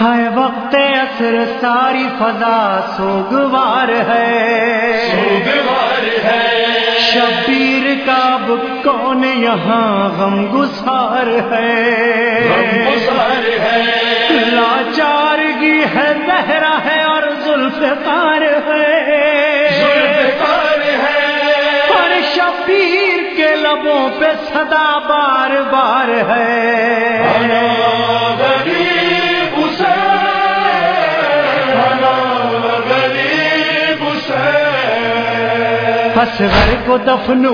ہے وقت اثر ساری فضا سوگوار ہے۔ سوگوار ہے۔ شبیر کا کون یہاں غم گسار ہے۔ گسار ہے۔ لاچارگی ہے زہرا ہے اور ذوالفقار ہے۔ لبوں پہ صدا بار بار ہے۔ اصغر کو دفن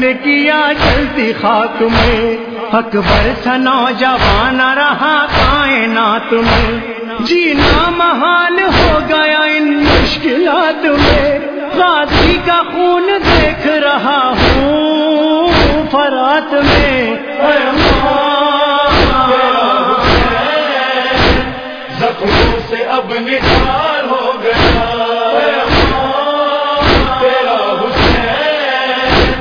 نے کیا جلدی خاک میں اکبر سا نوجوان رہا کائنات میں۔ جینا محال ہو گیا ان مشکلات میں۔ غازی کا خون دیکھ رہا ہوں۔ فرات میں زخموں سے اب نثار ہو گیا۔ تیرا حسین۔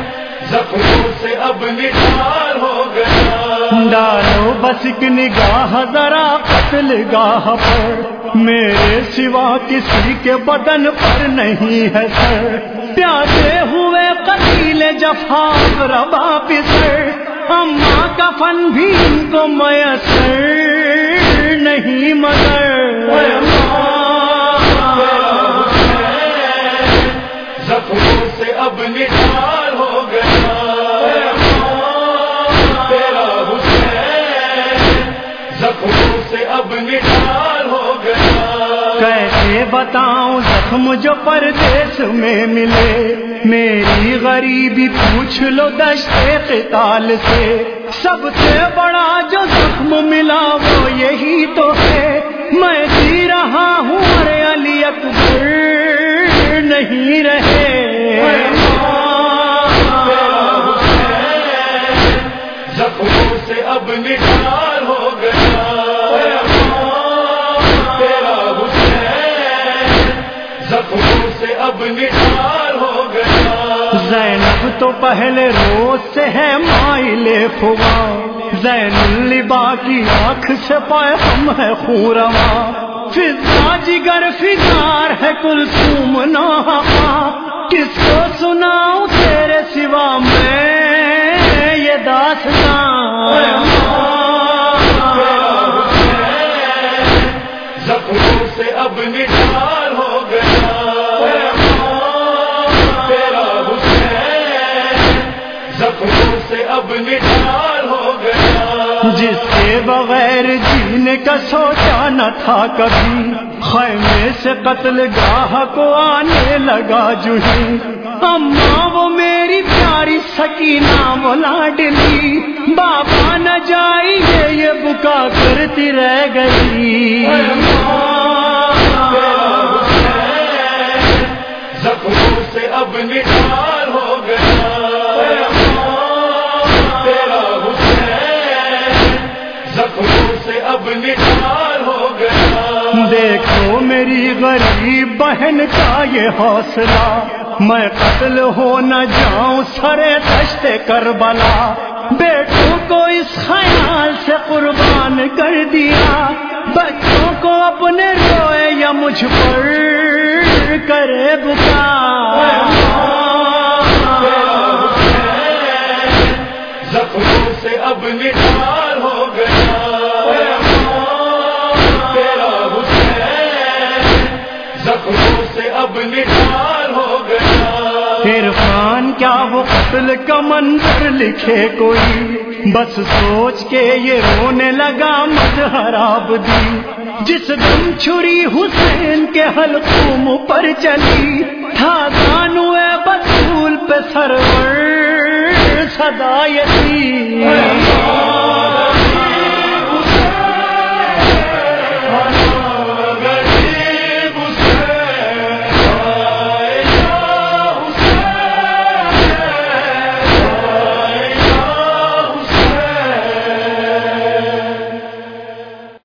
زخموں سے اب نثار ہو گیا۔ ڈالو بس ایک نگاہ ذرا قتل گاہ پر۔ میرے سوا کسی کے بدن پر نہیں ہے سر۔ پیاسے ہوئے قتیل جفا ربا پسر اما کا فن بھی ان کو میسر نہیں مگر۔ زخموں سے اب نثار ہو گیا۔ تیرا حسین، زخموں سے اب نثار بتاؤں، زخم جو پردیس میں ملے۔ میری غریبی پوچھ لو دشتے قتال سے۔ سب سے بڑا جو زخم ملا وہ یہی تو ہے۔ میں جی رہا ہوں، ارے علی اکبر، نہیں رہے۔ زخموں سے اب نثار تو پہلے روز سے ہے مائلے فوا زین البا کی آنکھ سے پائے ہم ہے خورما۔ فضا جگر فضار ہے کل سوم کس کو سناؤں تیرے سوا میں؟ یہ داستان بغیر جینے کا سوچا نہ تھا کبھی۔ خیمے سے قتل گاہ کو آنے لگا جوہی۔ اما وہ میری پیاری سکینہ وہ لاڈلی بابا نہ جائیے، یہ بکا کرتی رہ گئی۔ میری غریب بہن کا یہ حوصلہ، میں قتل ہو نہ جاؤں، سرے دشتے کربلا۔ بیٹوں کو اس خیال سے قربان کر دیا، بچوں کو اپنے روئے یا مجھ پر کرے بتا اب نثار ہو گیا۔ عرفان کیا وہ قتل کا منظر لکھے کوئی؟ بس سوچ کے یہ رونے لگا مظہراب دی۔ جس دم چھری حسین کے حلقوم پر چلی۔ تھا دانوے بطول پہ سرور صدا یتی